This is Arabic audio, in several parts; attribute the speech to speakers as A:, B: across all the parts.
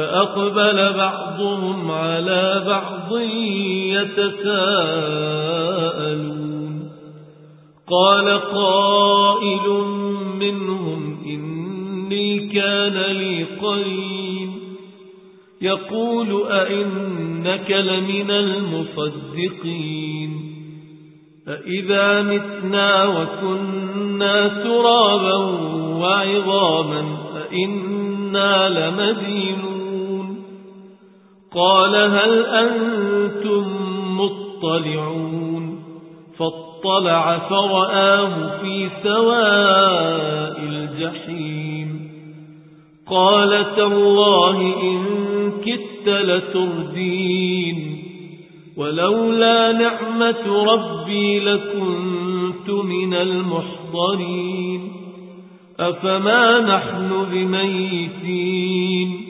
A: فأقبل بعضهم على بعض يتساءلون. قال قائل منهم إني كان لي قرين. يقول أئنك لمن المصدقين؟ أإذا متنا وكنا ترابا وعظاما أئنا لمدينون. قال هل أنتم مطلعون فاطلع فرآه في سواء الجحيم قال تالله إن كدت لتردين ولولا نعمة ربي لكنت من المحضرين أفما نحن بميتين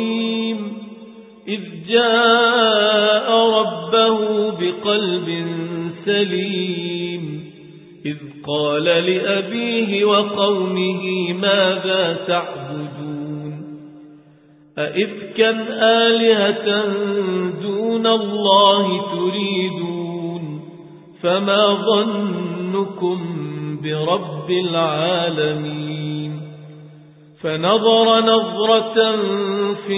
A: إذ جاء ربه بقلب سليم إذ قال لأبيه وقومه ماذا تعبدون؟ أئفكا آلهة دون الله تريدون؟ فما ظن ظنكم برب العالمين؟ فنظر نظرة في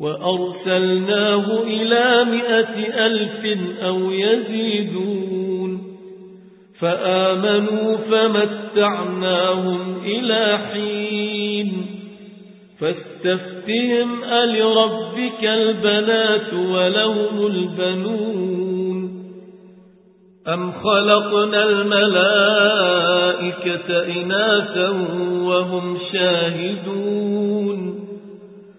A: وأرسلناه إلى مئة ألف أو يزيدون. فآمنوا فمتعناهم إلى حين. فاستفتهم ألربك البنات ولهم البنون. أم خلقنا الملائكة إناثا وهم شاهدون.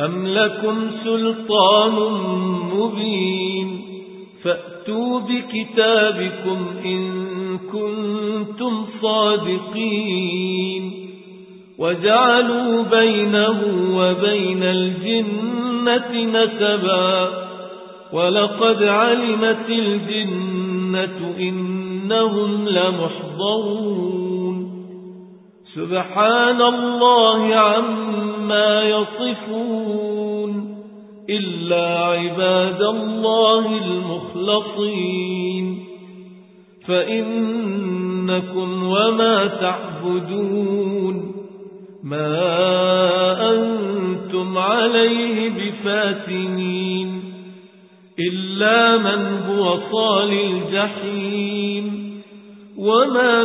A: أم لكم سلطان مبين فأتوا بكتابكم إن كنتم صادقين وجعلوا بينه وبين الجنة نسبا ولقد علمت الجنة إنهم لمحضرون سبحان الله عما يصفون إلا عباد الله المخلصين. فإنكم وما تعبدون. ما أنتم عليه بفاتنين. إلا من هو صال الجحيم. وما